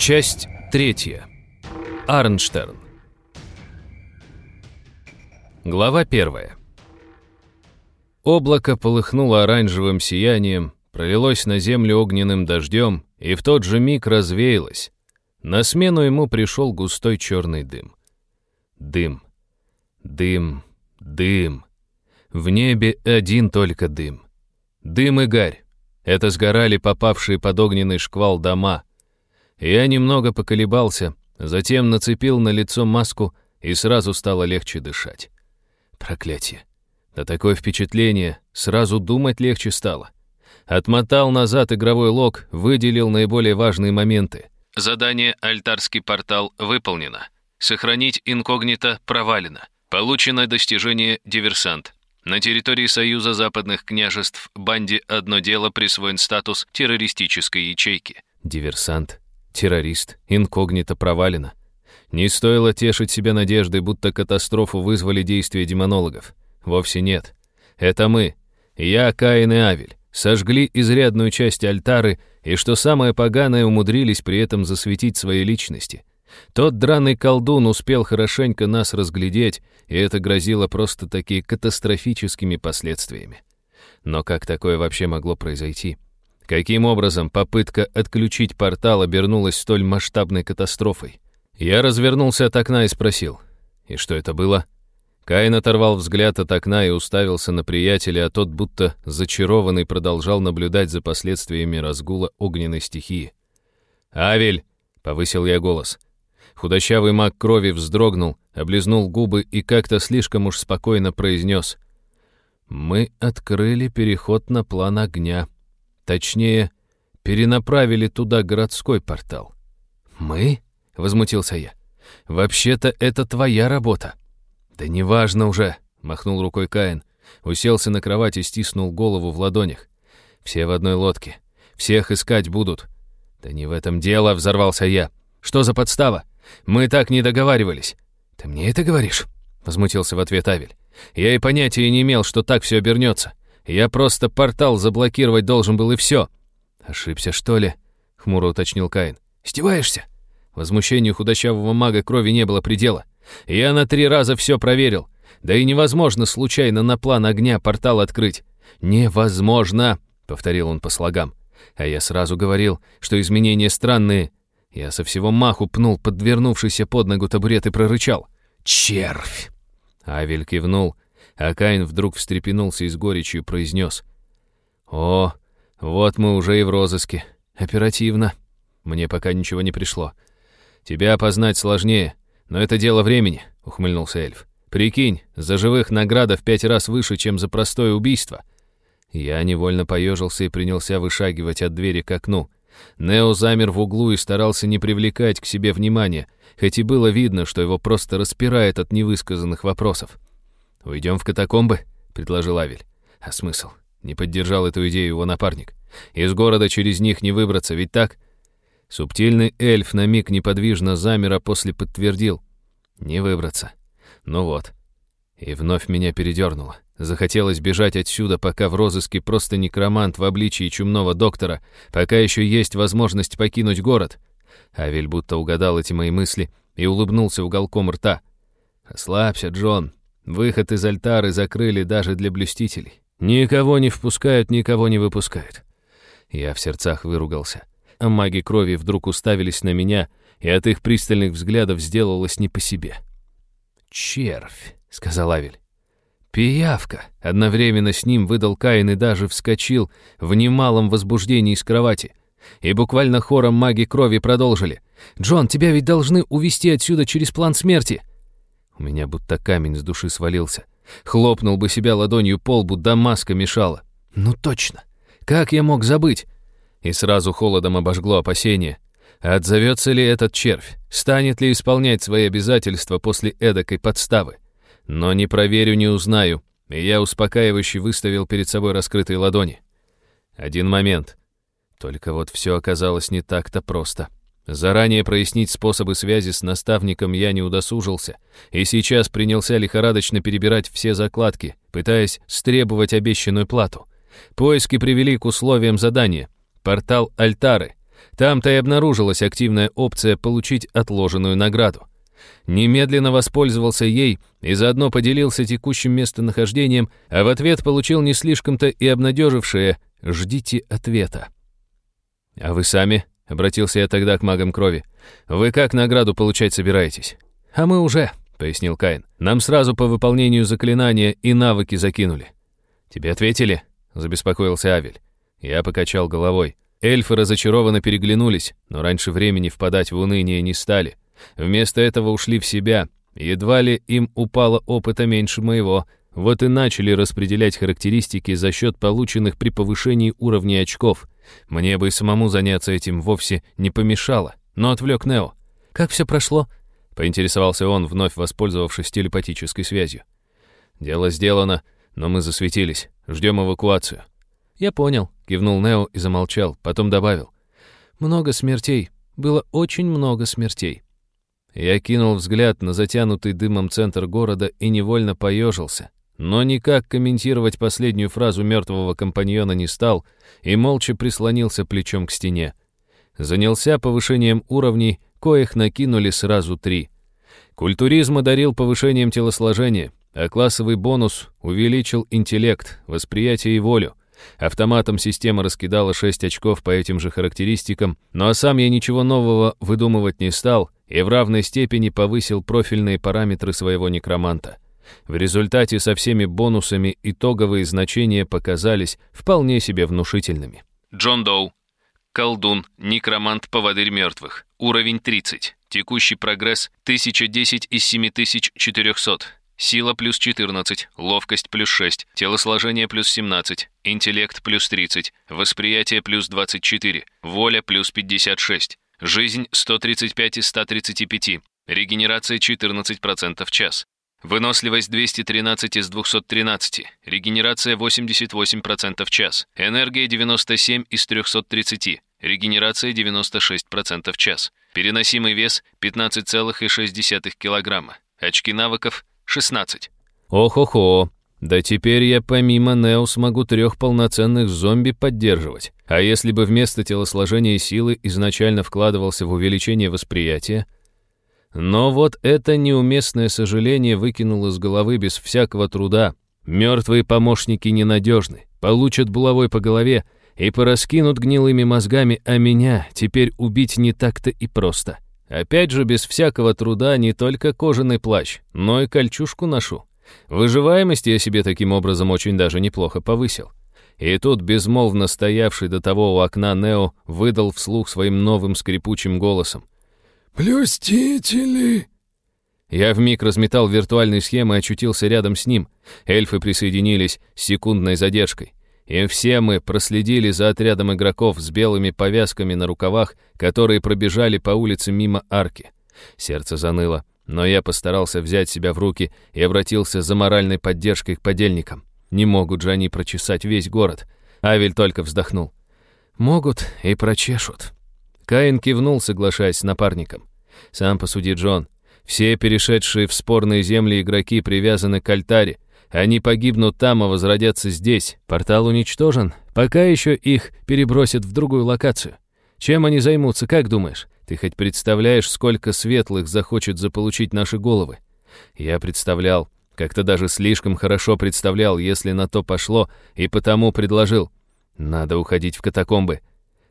Часть третья. Арнштерн. Глава первая. Облако полыхнуло оранжевым сиянием, пролилось на землю огненным дождем и в тот же миг развеялось. На смену ему пришел густой черный дым. Дым. Дым. Дым. В небе один только дым. Дым и гарь. Это сгорали попавшие под огненный шквал дома — я немного поколебался, затем нацепил на лицо маску, и сразу стало легче дышать. Проклятие. Да такое впечатление, сразу думать легче стало. Отмотал назад игровой лог, выделил наиболее важные моменты. Задание «Альтарский портал» выполнено. Сохранить инкогнито провалено. Получено достижение «Диверсант». На территории Союза Западных княжеств банде «Одно дело» присвоен статус террористической ячейки. Диверсант Террорист, инкогнито провалено. Не стоило тешить себя надеждой, будто катастрофу вызвали действия демонологов. Вовсе нет. Это мы. Я, Каин и Авель. Сожгли изрядную часть альтары, и, что самое поганое, умудрились при этом засветить свои личности. Тот драный колдун успел хорошенько нас разглядеть, и это грозило просто-таки катастрофическими последствиями. Но как такое вообще могло произойти? — Каким образом попытка отключить портал обернулась столь масштабной катастрофой? Я развернулся от окна и спросил. «И что это было?» Каин оторвал взгляд от окна и уставился на приятеля, а тот, будто зачарованный, продолжал наблюдать за последствиями разгула огненной стихии. «Авель!» — повысил я голос. Худощавый маг крови вздрогнул, облизнул губы и как-то слишком уж спокойно произнес. «Мы открыли переход на план огня». Точнее, перенаправили туда городской портал. «Мы?» — возмутился я. «Вообще-то это твоя работа». «Да неважно уже», — махнул рукой Каин. Уселся на кровать и стиснул голову в ладонях. «Все в одной лодке. Всех искать будут». «Да не в этом дело», — взорвался я. «Что за подстава? Мы так не договаривались». «Ты мне это говоришь?» — возмутился в ответ Авель. «Я и понятия не имел, что так все обернется. Я просто портал заблокировать должен был, и все». «Ошибся, что ли?» — хмуро уточнил Каин. «Стеваешься?» Возмущению худощавого мага крови не было предела. «Я на три раза все проверил. Да и невозможно случайно на план огня портал открыть». «Невозможно!» — повторил он по слогам. «А я сразу говорил, что изменения странные». Я со всего маху пнул подвернувшийся под ногу табурет и прорычал. «Червь!» Авель кивнул, а Каин вдруг встрепенулся и с горечью произнес. «О, вот мы уже и в розыске. Оперативно. Мне пока ничего не пришло. Тебя опознать сложнее, но это дело времени», — ухмыльнулся эльф. «Прикинь, за живых награда в пять раз выше, чем за простое убийство». Я невольно поежился и принялся вышагивать от двери к окну. Нео замер в углу и старался не привлекать к себе внимания, хоть и было видно, что его просто распирает от невысказанных вопросов. «Уйдем в катакомбы», — предложил Авель. «А смысл? Не поддержал эту идею его напарник. Из города через них не выбраться, ведь так?» Субтильный эльф на миг неподвижно замер, а после подтвердил. «Не выбраться. Ну вот». И вновь меня передернуло. Захотелось бежать отсюда, пока в розыске просто некромант в обличии чумного доктора, пока еще есть возможность покинуть город. Авель будто угадал эти мои мысли и улыбнулся уголком рта. «Расслабься, Джон», Выход из альтары закрыли даже для блюстителей. Никого не впускают, никого не выпускают. Я в сердцах выругался. А маги крови вдруг уставились на меня, и от их пристальных взглядов сделалось не по себе. «Червь», — сказал Авель. «Пиявка!» — одновременно с ним выдал Каин и даже вскочил в немалом возбуждении из кровати. И буквально хором маги крови продолжили. «Джон, тебя ведь должны увести отсюда через план смерти!» У меня будто камень с души свалился. Хлопнул бы себя ладонью по лбу, да маска мешала. Ну точно! Как я мог забыть? И сразу холодом обожгло опасение. Отзовется ли этот червь? Станет ли исполнять свои обязательства после эдакой подставы? Но не проверю, не узнаю. И я успокаивающе выставил перед собой раскрытые ладони. Один момент. Только вот все оказалось не так-то просто. — Заранее прояснить способы связи с наставником я не удосужился, и сейчас принялся лихорадочно перебирать все закладки, пытаясь стребовать обещанную плату. Поиски привели к условиям задания. Портал Альтары. Там-то и обнаружилась активная опция получить отложенную награду. Немедленно воспользовался ей и заодно поделился текущим местонахождением, а в ответ получил не слишком-то и обнадежившее «Ждите ответа». «А вы сами?» Обратился я тогда к магам крови. «Вы как награду получать собираетесь?» «А мы уже», — пояснил Каин. «Нам сразу по выполнению заклинания и навыки закинули». «Тебе ответили?» — забеспокоился Авель. Я покачал головой. Эльфы разочарованно переглянулись, но раньше времени впадать в уныние не стали. Вместо этого ушли в себя. Едва ли им упало опыта меньше моего — вот и начали распределять характеристики за счет полученных при повышении уровней очков. Мне бы и самому заняться этим вовсе не помешало, но отвлек Нео. «Как все прошло?» — поинтересовался он, вновь воспользовавшись телепатической связью. «Дело сделано, но мы засветились. Ждем эвакуацию». «Я понял», — кивнул Нео и замолчал, потом добавил. «Много смертей. Было очень много смертей». Я кинул взгляд на затянутый дымом центр города и невольно поежился но никак комментировать последнюю фразу мертвого компаньона не стал и молча прислонился плечом к стене. Занялся повышением уровней, коих накинули сразу три. Культуризм одарил повышением телосложения, а классовый бонус увеличил интеллект, восприятие и волю. Автоматом система раскидала 6 очков по этим же характеристикам, ну а сам я ничего нового выдумывать не стал и в равной степени повысил профильные параметры своего некроманта. В результате со всеми бонусами итоговые значения показались вполне себе внушительными. Джон Доу. Колдун, некромант, поводырь мертвых. Уровень 30. Текущий прогресс 1010 из 7400. Сила плюс 14, ловкость плюс 6, телосложение плюс 17, интеллект плюс 30, восприятие плюс 24, воля плюс 56, жизнь 135 из 135, регенерация 14% в час, Выносливость 213 из 213, регенерация 88% в час, энергия 97 из 330, регенерация 96% в час, переносимый вес 15,6 кг, очки навыков 16. Ох-охо, да теперь я помимо Нео смогу трех полноценных зомби поддерживать. А если бы вместо телосложения силы изначально вкладывался в увеличение восприятия, но вот это неуместное сожаление выкинул из головы без всякого труда. Мертвые помощники ненадежны, получат булавой по голове и пораскинут гнилыми мозгами, а меня теперь убить не так-то и просто. Опять же, без всякого труда не только кожаный плащ, но и кольчушку ношу. Выживаемость я себе таким образом очень даже неплохо повысил. И тут безмолвно стоявший до того у окна Нео выдал вслух своим новым скрипучим голосом. «Блюстители!» Я вмиг разметал виртуальные схемы и очутился рядом с ним. Эльфы присоединились с секундной задержкой. И все мы проследили за отрядом игроков с белыми повязками на рукавах, которые пробежали по улице мимо арки. Сердце заныло, но я постарался взять себя в руки и обратился за моральной поддержкой к подельникам. Не могут же они прочесать весь город. Авель только вздохнул. «Могут и прочешут». Каин кивнул, соглашаясь с напарником. Сам посуди, Джон. Все перешедшие в спорные земли игроки привязаны к альтаре. Они погибнут там, а возродятся здесь. Портал уничтожен. Пока еще их перебросят в другую локацию. Чем они займутся, как думаешь? Ты хоть представляешь, сколько светлых захочет заполучить наши головы? Я представлял. Как-то даже слишком хорошо представлял, если на то пошло, и потому предложил. Надо уходить в катакомбы.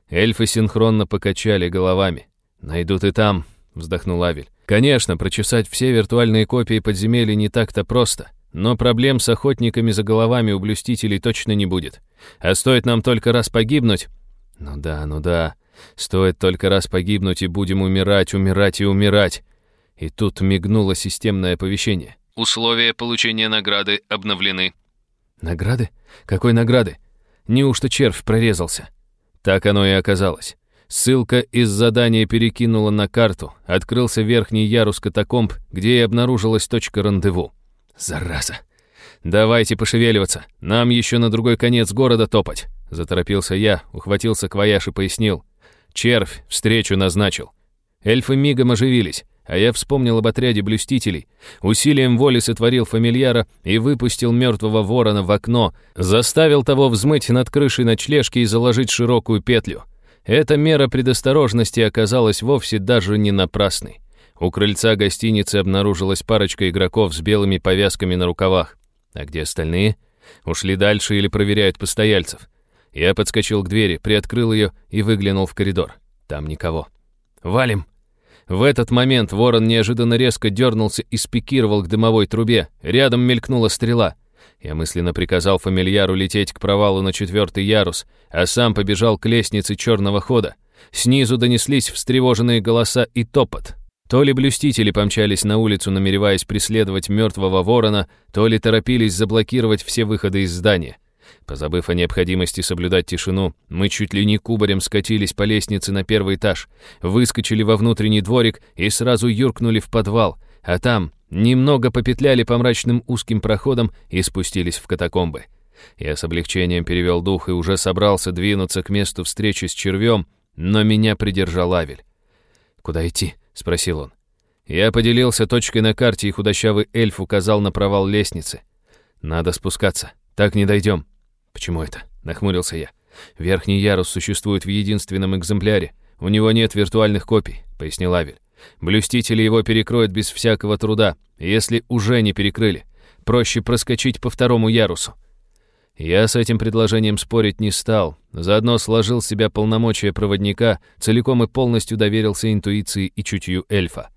Эльфы синхронно покачали головами. Найдут и там, вздохнул Авель. «Конечно, прочесать все виртуальные копии подземелья не так-то просто, но проблем с охотниками за головами у блюстителей точно не будет. А стоит нам только раз погибнуть...» «Ну да, ну да. Стоит только раз погибнуть, и будем умирать, умирать и умирать». И тут мигнуло системное оповещение. «Условия получения награды обновлены». «Награды? Какой награды? Неужто червь прорезался?» Так оно и оказалось. Ссылка из задания перекинула на карту. Открылся верхний ярус катакомб, где и обнаружилась точка рандеву. «Зараза! Давайте пошевеливаться! Нам еще на другой конец города топать!» Заторопился я, ухватился квояж и пояснил. «Червь встречу назначил». Эльфы мигом оживились, а я вспомнил об отряде блюстителей. Усилием воли сотворил фамильяра и выпустил мертвого ворона в окно, заставил того взмыть над крышей ночлежки и заложить широкую петлю. Эта мера предосторожности оказалась вовсе даже не напрасной. У крыльца гостиницы обнаружилась парочка игроков с белыми повязками на рукавах. А где остальные? Ушли дальше или проверяют постояльцев? Я подскочил к двери, приоткрыл ее и выглянул в коридор. Там никого. «Валим!» В этот момент ворон неожиданно резко дернулся и спикировал к дымовой трубе. Рядом мелькнула стрела — я мысленно приказал фамильяру лететь к провалу на четвертый ярус, а сам побежал к лестнице черного хода. Снизу донеслись встревоженные голоса и топот. То ли блюстители помчались на улицу, намереваясь преследовать мертвого ворона, то ли торопились заблокировать все выходы из здания. Позабыв о необходимости соблюдать тишину, мы чуть ли не кубарем скатились по лестнице на первый этаж, выскочили во внутренний дворик и сразу юркнули в подвал, а там, Немного попетляли по мрачным узким проходам и спустились в катакомбы. Я с облегчением перевел дух и уже собрался двинуться к месту встречи с червем, но меня придержал Авель. «Куда идти?» — спросил он. Я поделился точкой на карте, и худощавый эльф указал на провал лестницы. «Надо спускаться. Так не дойдем». «Почему это?» — нахмурился я. «Верхний ярус существует в единственном экземпляре. У него нет виртуальных копий», — пояснил Авель. Блюстители его перекроют без всякого труда, если уже не перекрыли. Проще проскочить по второму ярусу. Я с этим предложением спорить не стал, заодно сложил с себя полномочия проводника, целиком и полностью доверился интуиции и чутью эльфа.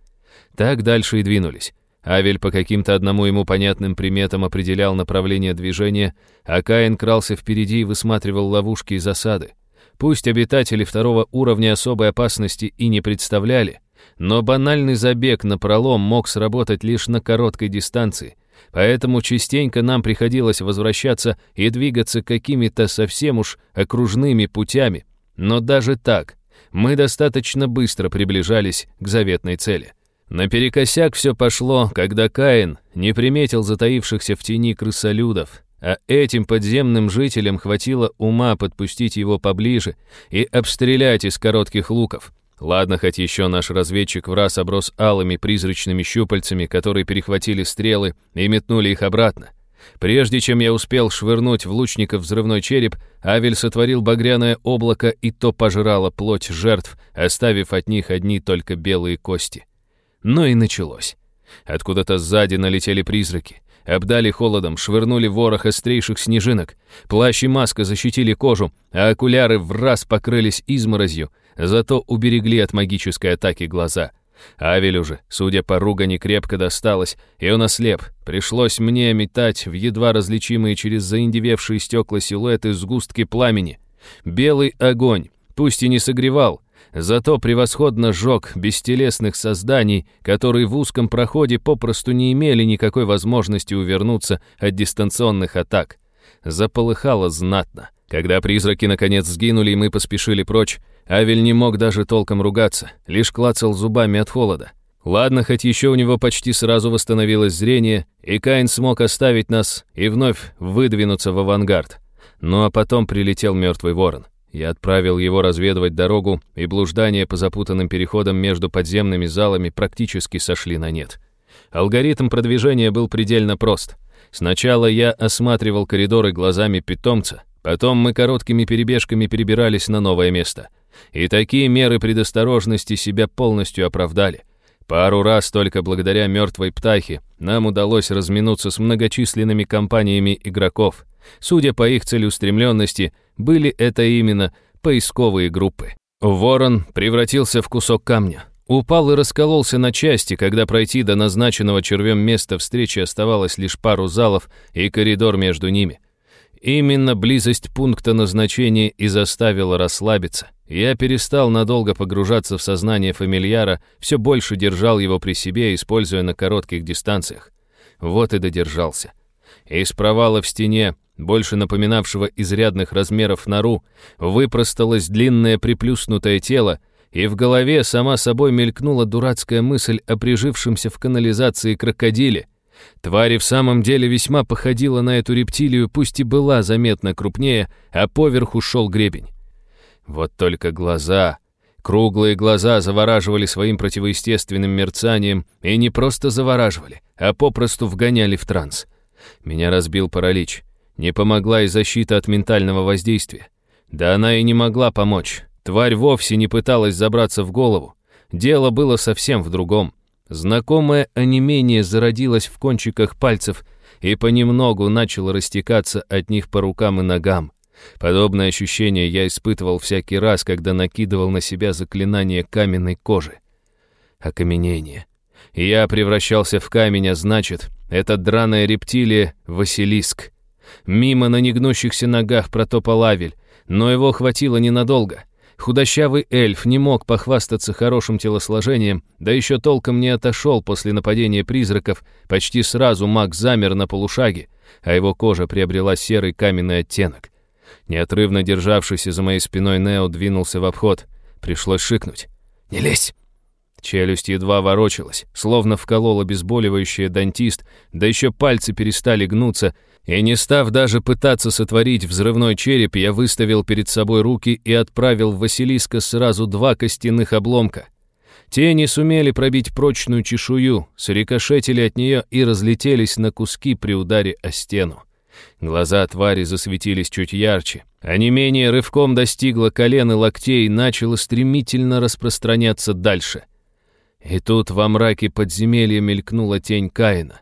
Так дальше и двинулись. Авель по каким-то одному ему понятным приметам определял направление движения, а Каин крался впереди и высматривал ловушки и засады. Пусть обитатели второго уровня особой опасности и не представляли, но банальный забег на пролом мог сработать лишь на короткой дистанции, поэтому частенько нам приходилось возвращаться и двигаться какими-то совсем уж окружными путями. Но даже так мы достаточно быстро приближались к заветной цели. Наперекосяк все пошло, когда Каин не приметил затаившихся в тени крысолюдов, а этим подземным жителям хватило ума подпустить его поближе и обстрелять из коротких луков. Ладно, хоть еще наш разведчик в раз оброс алыми призрачными щупальцами, которые перехватили стрелы и метнули их обратно. Прежде чем я успел швырнуть в лучника взрывной череп, Авель сотворил багряное облако и то пожирало плоть жертв, оставив от них одни только белые кости. Но и началось. Откуда-то сзади налетели призраки. Обдали холодом, швырнули ворох острейших снежинок. Плащ и маска защитили кожу, а окуляры в раз покрылись изморозью — зато уберегли от магической атаки глаза. Авелю же, судя по ругани, крепко досталось, и он ослеп. Пришлось мне метать в едва различимые через заиндевевшие стекла силуэты сгустки пламени. Белый огонь, пусть и не согревал, зато превосходно жег бестелесных созданий, которые в узком проходе попросту не имели никакой возможности увернуться от дистанционных атак. Заполыхало знатно. Когда призраки наконец сгинули, и мы поспешили прочь, Авель не мог даже толком ругаться, лишь клацал зубами от холода. Ладно, хоть еще у него почти сразу восстановилось зрение, и Каин смог оставить нас и вновь выдвинуться в авангард. Ну а потом прилетел мертвый ворон. Я отправил его разведывать дорогу, и блуждания по запутанным переходам между подземными залами практически сошли на нет. Алгоритм продвижения был предельно прост. Сначала я осматривал коридоры глазами питомца, потом мы короткими перебежками перебирались на новое место — и такие меры предосторожности себя полностью оправдали. Пару раз только благодаря мертвой птахе нам удалось разминуться с многочисленными компаниями игроков. Судя по их целеустремленности, были это именно поисковые группы. Ворон превратился в кусок камня. Упал и раскололся на части, когда пройти до назначенного червем места встречи оставалось лишь пару залов и коридор между ними. Именно близость пункта назначения и заставила расслабиться. Я перестал надолго погружаться в сознание фамильяра, все больше держал его при себе, используя на коротких дистанциях. Вот и додержался. Из провала в стене, больше напоминавшего изрядных размеров нору, выпросталось длинное приплюснутое тело, и в голове сама собой мелькнула дурацкая мысль о прижившемся в канализации крокодиле. Тварь в самом деле весьма походила на эту рептилию, пусть и была заметно крупнее, а поверху шел гребень. Вот только глаза... Круглые глаза завораживали своим противоестественным мерцанием, и не просто завораживали, а попросту вгоняли в транс. Меня разбил паралич. Не помогла и защита от ментального воздействия. Да она и не могла помочь. Тварь вовсе не пыталась забраться в голову. Дело было совсем в другом. Знакомое онемение зародилось в кончиках пальцев и понемногу начало растекаться от них по рукам и ногам. Подобное ощущение я испытывал всякий раз, когда накидывал на себя заклинание каменной кожи. Окаменение. Я превращался в камень, а значит, эта драная рептилия — Василиск. Мимо на негнущихся ногах протопал Авель, но его хватило ненадолго. Худощавый эльф не мог похвастаться хорошим телосложением, да еще толком не отошел после нападения призраков, почти сразу маг замер на полушаге, а его кожа приобрела серый каменный оттенок. Неотрывно державшийся за моей спиной Нео двинулся в обход. Пришлось шикнуть. «Не лезь!» Челюсть едва ворочалась, словно вколол обезболивающее дантист, да еще пальцы перестали гнуться, и не став даже пытаться сотворить взрывной череп, я выставил перед собой руки и отправил в Василиска сразу два костяных обломка. Те не сумели пробить прочную чешую, срикошетили от нее и разлетелись на куски при ударе о стену. Глаза твари засветились чуть ярче, а менее рывком достигло колен и локтей и начало стремительно распространяться дальше. И тут во мраке подземелья мелькнула тень Каина.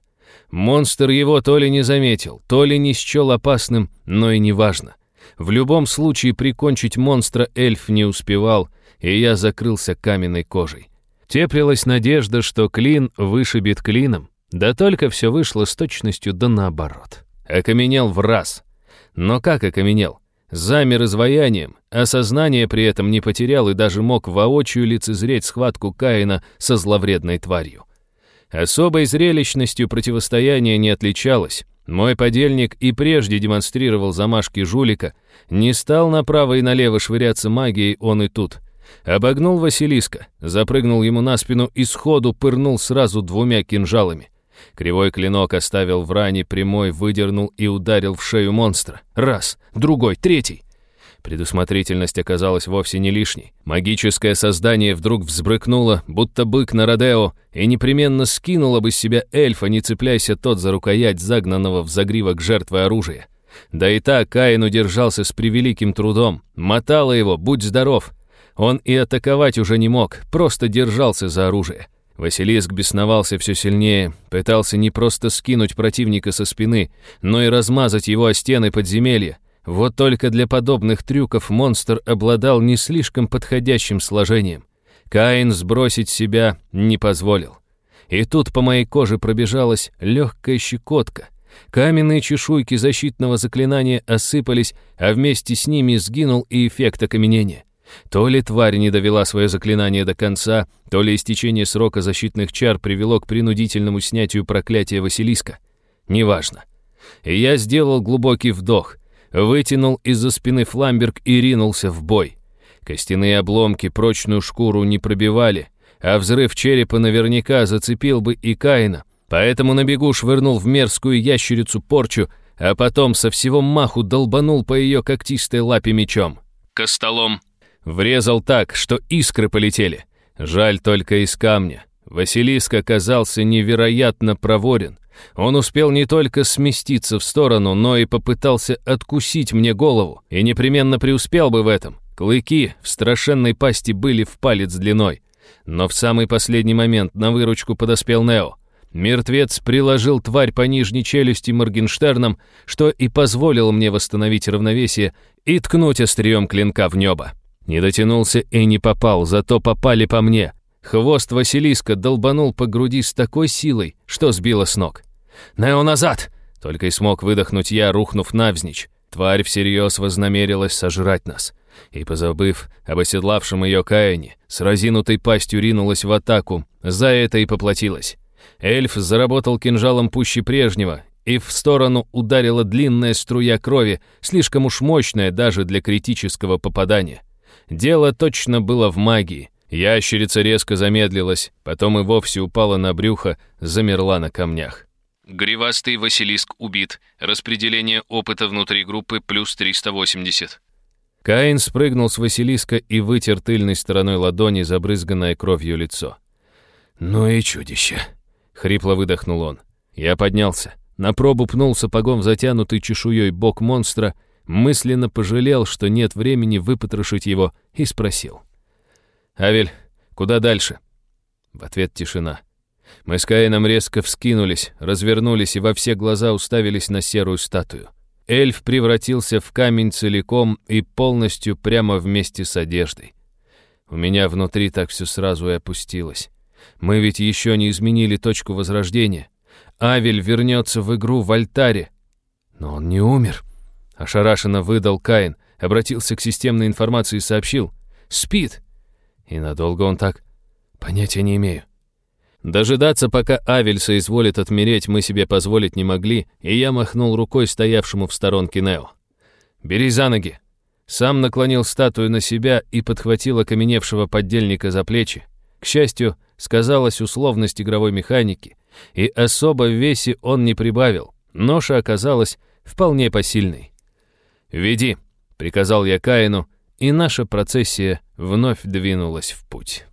Монстр его то ли не заметил, то ли не счел опасным, но и неважно. В любом случае прикончить монстра эльф не успевал, и я закрылся каменной кожей. Теплилась надежда, что клин вышибет клином, да только все вышло с точностью да наоборот. Окаменел в раз. Но как окаменел? Замер изваянием, осознание при этом не потерял и даже мог воочию лицезреть схватку Каина со зловредной тварью. Особой зрелищностью противостояние не отличалось. Мой подельник и прежде демонстрировал замашки жулика. Не стал направо и налево швыряться магией он и тут. Обогнул Василиска, запрыгнул ему на спину и сходу пырнул сразу двумя кинжалами. Кривой клинок оставил в ране прямой, выдернул и ударил в шею монстра. Раз, другой, третий. Предусмотрительность оказалась вовсе не лишней. Магическое создание вдруг взбрыкнуло, будто бык на Родео, и непременно скинуло бы с себя эльфа, не цепляйся тот за рукоять загнанного в загривок жертвы оружия. Да и так Каин удержался с превеликим трудом. Мотало его, будь здоров. Он и атаковать уже не мог, просто держался за оружие. Василиск бесновался все сильнее, пытался не просто скинуть противника со спины, но и размазать его о стены подземелья. Вот только для подобных трюков монстр обладал не слишком подходящим сложением. Каин сбросить себя не позволил. И тут по моей коже пробежалась легкая щекотка. Каменные чешуйки защитного заклинания осыпались, а вместе с ними сгинул и эффект окаменения. То ли тварь не довела свое заклинание до конца, то ли истечение срока защитных чар привело к принудительному снятию проклятия Василиска. Неважно. И я сделал глубокий вдох, вытянул из-за спины фламберг и ринулся в бой. Костяные обломки прочную шкуру не пробивали, а взрыв черепа наверняка зацепил бы и Каина, поэтому на бегу швырнул в мерзкую ящерицу порчу, а потом со всего маху долбанул по ее когтистой лапе мечом. Костолом Врезал так, что искры полетели. Жаль только из камня. Василиск оказался невероятно проворен. Он успел не только сместиться в сторону, но и попытался откусить мне голову, и непременно преуспел бы в этом. Клыки в страшенной пасти были в палец длиной. Но в самый последний момент на выручку подоспел Нео. Мертвец приложил тварь по нижней челюсти Моргенштерном, что и позволило мне восстановить равновесие и ткнуть острием клинка в небо. Не дотянулся и не попал, зато попали по мне. Хвост Василиска долбанул по груди с такой силой, что сбило с ног. «Нео назад!» — только и смог выдохнуть я, рухнув навзничь. Тварь всерьез вознамерилась сожрать нас. И, позабыв об оседлавшем ее каине, с разинутой пастью ринулась в атаку, за это и поплатилась. Эльф заработал кинжалом пуще прежнего, и в сторону ударила длинная струя крови, слишком уж мощная даже для критического попадания. Дело точно было в магии. Ящерица резко замедлилась, потом и вовсе упала на брюхо, замерла на камнях. Гривастый Василиск убит. Распределение опыта внутри группы плюс 380. Каин спрыгнул с Василиска и вытер тыльной стороной ладони забрызганное кровью лицо. «Ну и чудище!» — хрипло выдохнул он. Я поднялся. На пробу пнул сапогом затянутый чешуей бок монстра — мысленно пожалел, что нет времени выпотрошить его, и спросил. «Авель, куда дальше?» В ответ тишина. Мы с Каином резко вскинулись, развернулись и во все глаза уставились на серую статую. Эльф превратился в камень целиком и полностью прямо вместе с одеждой. У меня внутри так все сразу и опустилось. Мы ведь еще не изменили точку возрождения. Авель вернется в игру в альтаре. Но он не умер. Ошарашенно выдал Каин, обратился к системной информации и сообщил. «Спит!» И надолго он так? Понятия не имею. Дожидаться, пока Авель соизволит отмереть, мы себе позволить не могли, и я махнул рукой стоявшему в сторонке Нео. «Бери за ноги!» Сам наклонил статую на себя и подхватил окаменевшего поддельника за плечи. К счастью, сказалась условность игровой механики, и особо в весе он не прибавил. Ноша оказалась вполне посильной. «Веди», — приказал я Каину, и наша процессия вновь двинулась в путь.